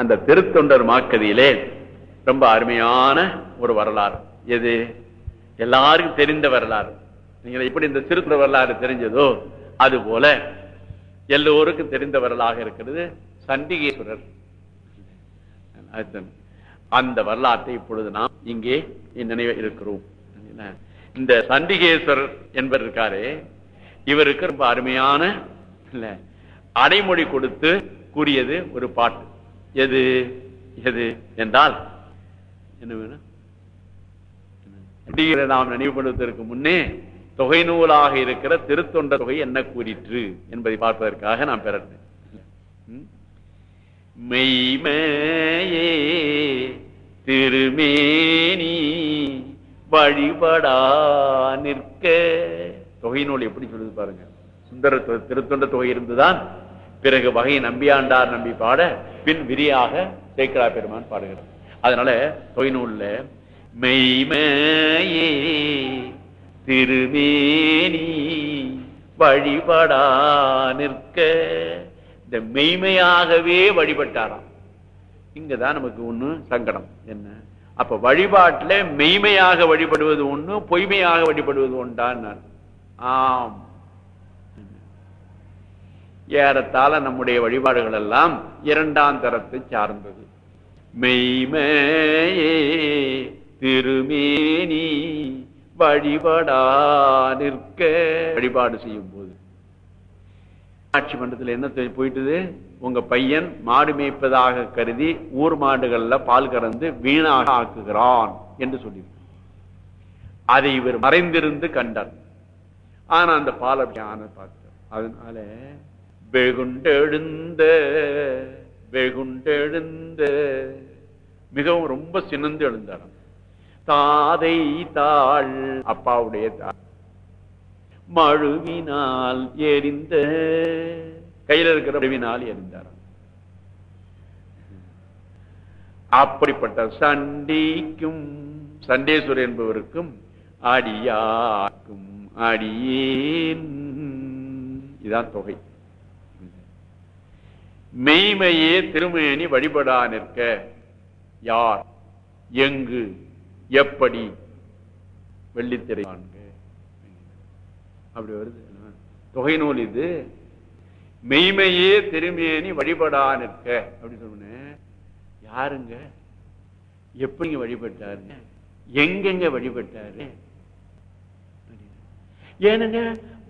அந்த திருத்தொண்டர் மாக்கதியிலே ரொம்ப அருமையான ஒரு வரலாறு. எது? எல்லாருக்கும் தெரிந்த வரலாறு. நீங்க எப்படி இந்த திருக்குற வரலாறு தெரிஞ்சதோ அது போல எல்லோருக்கும் தெரிந்த வரலாக இருக்கிறது சண்டிகேஸ்வரர். அந்த வரலாற்றை இப்பொழுது நாம் இங்கே நினைவு இருக்கிறோம். இந்த சண்டிகேஸ்வரர் என்பவர் இருக்காரு இவருக்கு ரொம்ப அருமையான இல்ல அடைமொழி கொடுத்து கூறியது ஒரு பாட்டு. எது எது என்றால் என்ன வேணும்? சண்டிகரை நாம் நினைவுபடுவதற்கு முன்னே தொகை நூலாக இருக்கிற திருத்தொண்ட தொகை என்ன கூறிற்று என்பதை பார்ப்பதற்காக நான் பெறட்டேன் மெய்மையே திருமேனி வழிபடா நிற்க. தொகை நூல் எப்படி சொல்லுது பாருங்க. சுந்தர தொ- திருத்தொண்ட தொகை இருந்துதான் பிறகு வகை நம்பியாண்டார் நம்பி பாட பின் விரியாக சேக்கரா பெருமான் பாடுகிறார். அதனால தொய்நூல்ல மெய்மையே திருமேனி வழிபடா நிற்க. இந்த மெய்மையாகவே வழிபட்டாராம். இங்கதான் நமக்கு ஒண்ணு சங்கடம். என்ன? அப்ப வழிபாட்டுல மெய்மையாக வழிபடுவது ஒண்ணு பொய்மையாக வழிபடுவது ஒன்றான் ஆம். ஏறத்தாழ நம்முடைய வழிபாடுகள் எல்லாம் இரண்டாம் தரத்தை சார்ந்தது. மெய்மையே திருமேனி வழிபடா நிற்க. வழிபாடு செய்யும் போது ஆட்சி மன்றத்தில் என்ன போயிட்டுது? உங்க பையன் மாடு மேய்ப்பதாக கருதி ஊர் மாடுகள்ல பால் கறந்து வீணாக ஆக்குகிறான் என்று சொல்லியிருக்க அதை இவர் மறைந்திருந்து கண்டார். ஆனா அந்த பால் அப்படி ஆன பார்த்தார் அதனால வெகுண்டெழுந்த வெகுண்டெழுந்த. மிகவும் ரொம்ப சினந்து எழுந்தாராம். தாதை தாள் அப்பாவுடைய தாள். மழுவினால் எரிந்த கையில இருக்கிற மழுவினால் எரிந்தாராம். அப்படிப்பட்ட சண்டிக்கும் சண்டேஸ்வரர் என்பவருக்கும் அடியாக்கும் அடியேன். இதான் தொகை. மெய்மையே திருமேனி வழிபடா நிற்க. யார்? எங்கு? எப்படி? வெள்ளித்திரை அப்படி வருது. தொகை நூல் இது. மெய்மையே திருமேனி வழிபடா நிற்க. அப்படி சொன்னேன் யாருங்க? எப்படிங்க வழிபட்டாருங்க எங்கெங்க வழிபட்டாரு? ஏனுங்க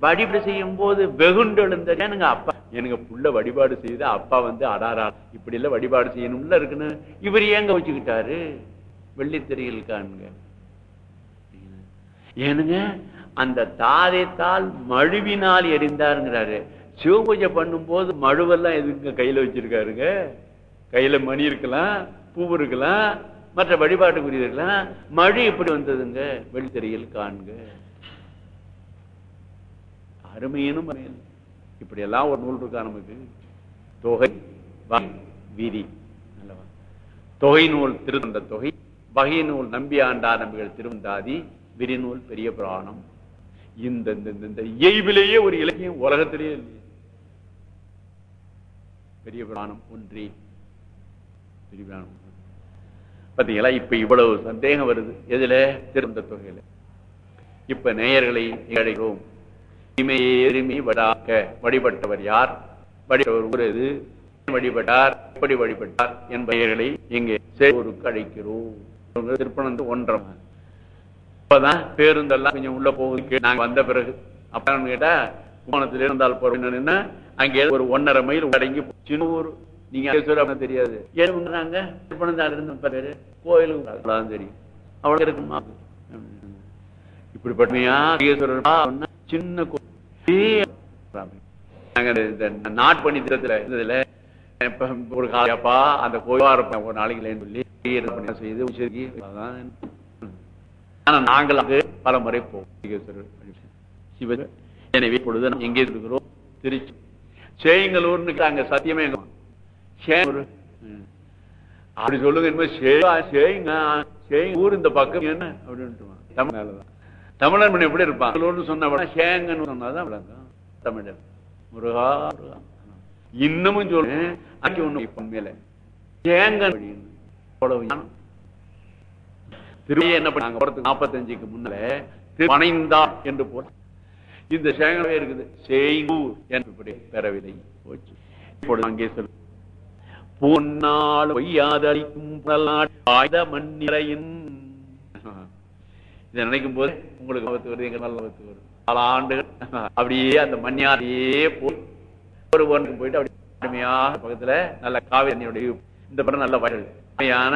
வழிபாடு செய்யும் போது வெகுண்டு அப்பா? எனக்கு புள்ள வழிபாடு செய்து அப்பா வந்து அடாரா இப்படி எல்லாம் வழிபாடு செய்யணும்ல இருக்குன்னு இவர் ஏங்க வச்சுக்கிட்டாரு வெள்ளித்திரையில் காண்க. ஏனுங்க அந்த தாதைத்தால் மழுவினால் எரிந்தாருங்கிறாரு. சிவபூஜை பண்ணும்போது மழுவெல்லாம் எதுங்க கையில வச்சிருக்காருங்க? கையில மணி இருக்கலாம் பூ இருக்கலாம் மற்ற வழிபாட்டுக்குரிய இருக்கலாம். மழு இப்படி வந்ததுங்க? வெள்ளித்திரையில் காண்க. அருமையினும் அருமையில். இப்படி எல்லாம் ஒரு நூல் இருக்கா நமக்கு? தொகை வகை, விதி. அல்லவா? தொகை நூல் திருத்தொண்ட தொகை வகை நூல் நம்பி ஆண்டா நம்பிகள் விரி விரிநூல் பெரிய புராணம். இந்த இந்த- இயல்பிலேயே ஒரு இலக்கியம் உலகத்திலேயே இல்லையே. பெரிய புராணம் ஒன்றி. பெரிய புராணம் பார்த்தீங்களா இப்ப இவ்வளவு சந்தேகம் வருது. எதுல? திருந்த தொகையில. இப்ப நேயர்களை அழைக்கிறோம் எருமை வடாக்க வழிபட்டவர் யார்? வழிபட்டவர் ஊர் வழிபட்டார்? எப்படி வழிபட்டார்? என்பவர்களை இங்கே சேவூருக்கு அழைக்கிறோம். திருப்பணந்து ஒன்றம் இப்பதான் பேருந்தெல்லாம் கொஞ்சம் உள்ள போகுது. நாங்க வந்த பிறகு. அப்ப கேட்டா குமானத்தில் இருந்தால் போறோம்னு அங்கே ஒரு ஒன்னரை மைல் அடங்கி சின்ன ஊர். நீங்க தெரியாது. ஏன்னாங்க திருப்பணந்தாள் இருந்த பாரு? கோயிலுக்கு தெரியும். அவ்வளவு இருக்குமா? இப்படிப்பட்டமையா சின்ன திட்டத்துல இருந்ததுல ஒரு காலையாப்பா அந்த கோயிலா ஒரு நாளைக்கு இல்லைன்னு சொல்லி செய்து ஆனா நாங்கள் அங்கு பல முறை போவோம். எனவே இப்பொழுது நாம் எங்கே இருக்கிறோம்? திருச்சி. சேயங்களூர்னு அங்க சத்தியமே அப்படி சொல்லுங்க சே- சேயுங்க சேயுங்க ஊர் இந்த பக்கம் என்ன? அப்படின்ட்டு தமிழ்நாடுதான். தமிழன் மணி எப்படி இருப்பான்? சொன்ன சேங்கன்னு சொன்னாதான் விளங்கும் தமிழர் முருகா முருகா. இன்னமும் சொல்றேன் மேல. ஒண்ணு உண்மையில என்ன பண்ணாங்க நாற்பத்தஞ்சுக்கு முன்னால பனைந்தா என்று போல இந்த சேங்கவே இருக்குது. செய்கூர் என்று பெறவில்லை. போச்சு. இப்பொழுது அங்கே சொல் பொன்னால் பொய்யாதளிக்கும் மண்ணிறையின் இதை நினைக்கும் போது உங்களுக்கு ஆபத்து வருது எங்க நல்ல ஆபத்து வருது. பல ஆண்டுகள் அப்படியே அந்த மண்ணியாரையே போய் ஒரு ஒன்றுக்கு போயிட்டு அப்படி அருமையாக பக்கத்துல நல்ல காவிரி தண்ணியுடைய இந்த படம் நல்ல வயல். அருமையான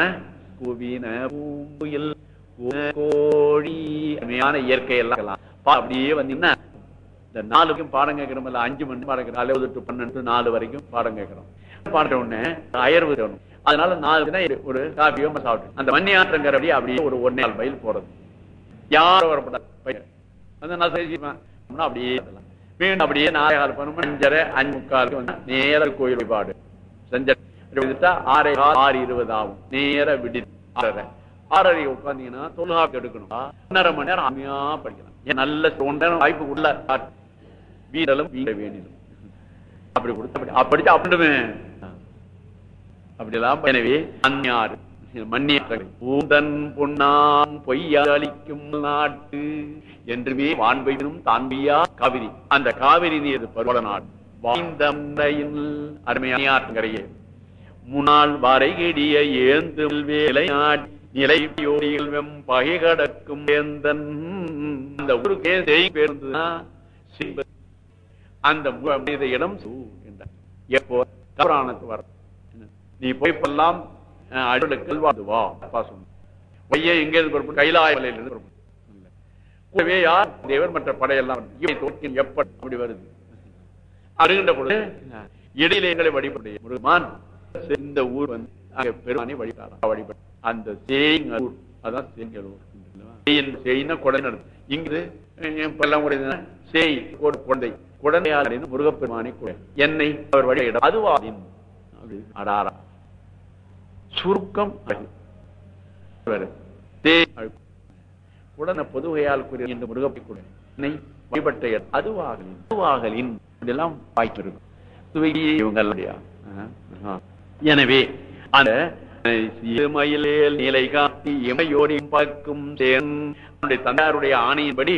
குவின பூங்குயில் கோழி அருமையான இயற்கை எல்லாம் பா- அப்படியே வந்தீங்கன்னா இந்த நாலுக்கும் பாடம் கேட்கறோம் இல்ல அஞ்சு மணி பாடம் கேட்கறோம் அறுபது டு பன்னெண்டு நாலு வரைக்கும் பாடம் கேட்கிறோம். பாடுற உடனே அயர்வு வேணும் அதனால நாலு ஒரு காஃபியோ சாப்பிட்டு அந்த மண்ணி ஆற்றங்கரடி அப்படியே ஒரு ஒன்னே நாள் மைல் போறது. யாரும் வரப்படாது வந்து நான் அப்படியே மீண்டும் அப்படியே நாளை கால் பண்ணும் அஞ்சரை அஞ்சு முக்காலுக்கு வந்து நேர கோயில் வழிபாடு. செஞ்ச ஆறே ஆறு இருபது ஆகும். நேர விடி ஆறரை. ஆறரை உட்காந்தீங்கன்னா தொழுகாப்பு எடுக்கணும். ஒன்றரை மணி நேரம் அருமையா படிக்கலாம். ஏன் நல்ல ஒன்றரை வாய்ப்பு உள்ள வீரலும் வீர வேண்டியது. அப்படி கொடுத்த அப்படி அப்படிச்சு அப்படிடுவேன். அப்படிலாம் எனவே அந்நாறு மன்னிய பூதன் பொன்னான் பொய்யாளிக்கும் நாட்டு என்றுமே வான்பெய்தும் தான்பியா காவிரி. அந்த காவிரி நீர் பருவ நாடு வாய்ந்தம்மையில் அருமையாற்றங்கரையே முன்னாள் வரைகிடிய ஏந்து வேலை நாடி நிலையோடியில் வெம் பகை கடக்கும் வேந்தன். அந்த ஊருக்கே செய் பேருந்துனா அந்த இடம் சூ எப்போ புராணத்து வர நீ போய்ப்பெல்லாம் இருந்து யார்? தேவர் மற்ற படையெல்லாம். எப்படி வருது. அருகின்ற பொழுது இடையில எங்களை வழிபடைய முருகமான் இந்த ஊர் வந்து அங்க பெருமானை வழிபாடு வழிபட அந்த சேங்கலூர் அதான் சேங்கலூர் சேயின் குழந்தை இங்கு எல்லாம் கூட சேய் குழந்தை குழந்தையார் முருகப்பெருமானை என்னை அவர் வழியிட அதுவாதின் அப்படி அடாரா சுருக்கம் உடனே பொதுவையால் கூறிய இந்த முருகப்பை கூட வழிபட்ட அதுவாகலின் அதுவாகலின் இதெல்லாம் எனவே அந்த மயிலேல் நிலை காட்டி இமையோரின் பார்க்கும் தேன் ஆணையின்படி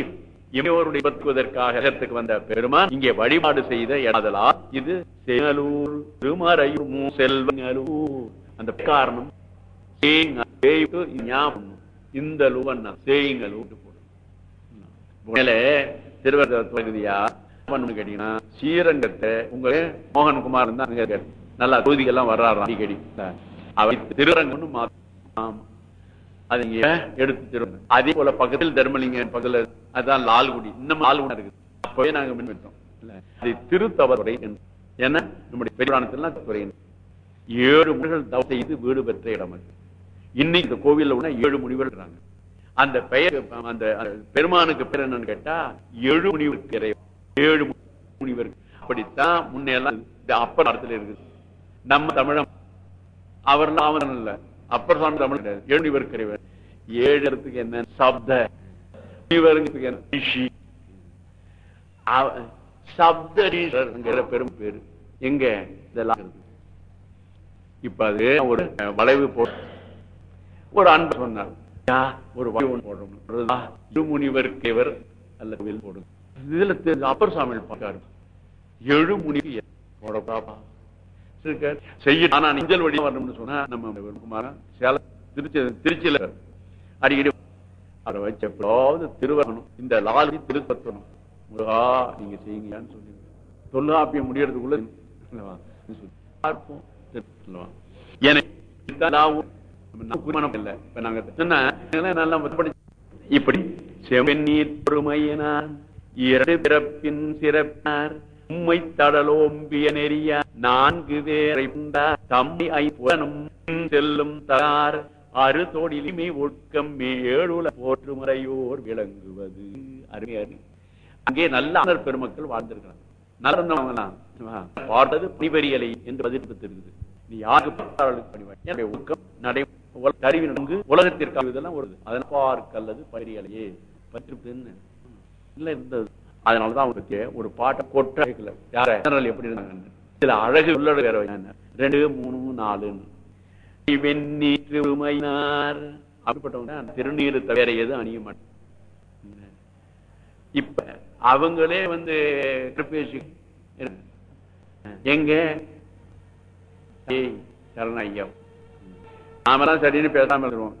இமையோருடைய பத்துவதற்காக இடத்துக்கு வந்த பெருமான் இங்கே வழிபாடு செய்த இடதலா இது செங்கலூர் திருமறையூர் மூ அந்த காரணம் இந்த லூவன்னா சேங்கலூர் போடும் திருவள்ளுவர் பகுதியா பண்ணு கேட்டீங்கன்னா ஸ்ரீரங்கத்தை உங்க மோகன்குமார் தான் அங்க நல்லா தொகுதிகள்லாம் வர்றாராம் அடிக்கடி. அவர் திருரங்கம்னு மாத்த- அது எடுத்து அதே போல பக்கத்தில் தர்மலிங்க பக்கத்துல அதான் லால்குடி. இன்னும் லால்குடி இருக்குது. அப்பவே நாங்க மின்விட்டோம் இல்ல. அது திருத்தவரை ஏன்னா நம்முடைய பெரியவானத்திலாம் துறை ஏழு முனிவர்கள் தவ செய்து வீடு பெற்ற இடம் அது. இன்னைக்கு இந்த கோவில்ல உள்ள ஏழு முனிவர் அந்த பெயர் அந்த பெருமானுக்கு பேர் என்னன்னு கேட்டா ஏழு முனிவர் ஏழு முனிவர் அப்படித்தான் முன்னெல்லாம் இந்த அப்பர் இடத்துல இருக்குது. நம்ம தமிழம் அவர் அவன் இல்ல. அப்பர் சாமி தமிழ் ஏழு முனிவர் கிடையாது ஏழு இடத்துக்கு என்ன? சப்த. என்ன? ரிஷி. சப்த சப்தரீஸ்வரர்ங்கிற பெரும் பேரு. எங்க? இதெல்லாம் இருக்கு இப்ப அது ஒரு வளைவு போட்டு ஒரு அன்பு சொன்னார். யா, ஒரு வளைவு ஒண்ணு கேவர் அல்ல கோவில் இதுல அப்பர் சாமி பார்க்காரு. எழு முனிவு போடப்பாப்பா இருக்கார். செய்ய ஆனா நெஞ்சல் வழி வரணும்னு சொன்னா நம்ம குமாரன் சேலம் திருச்சி திருச்சியில அடிக்கடி அதை வச்சு எப்படாவது திருவரணும். இந்த லாலி திருத்தணும் முருகா நீங்க செய்யுங்கன்னு சொல்லி தொல்லாப்பியம் முடியறதுக்குள்ள பார்ப்போம். இப்படி செவநீர் பொறுமையினான் இரண்டு பிறப்பின் சிறப்பார் உம்மை தடலோம்பிய நெறிய நான்கு பேரை உண்டார் தம்மை ஐப்புலனும் செல்லும் தார் அறு தோடிலிமை ஒட்கம் மேலுல போற்று முறையோர் விளங்குவது அருமையாரு அங்கே நல்ல பெருமக்கள் வாழ்ந்திருக்கிறார். வாழ்ந்திருக்கிறாங்க நல்லவங்களாம் பார்த்தது பணிபரியலை என்று பதிப்பு நீ யாருக்கு பார்த்தாலும் பணிவாய் என்னுடைய ஊக்கம் நடை உல- கருவி நன்கு உலகத்திற்காக இதெல்லாம் வருது அதனால் பார்க்க அல்லது பரியலையே பத்திருப்பு என்ன இல்ல இருந்தது. அதனாலதான் அவருக்கு ஒரு பாட்டை கொட்ட யார எப்படி இருந்தாங்க சில அழகு உள்ளட வேற ரெண்டு மூணு நாலுன்னு. வெந்நீற்றுமையினார் அப்படிப்பட்டவங்க தான். திருநீரு தவிர எதுவும் அணிய மாட்டாங்க இப்ப அவங்களே வந்து பேசி எங்க? ஏய் சரண ஐயா. நாமெல்லாம் சரின்னு பேசாம இருக்கிறோம்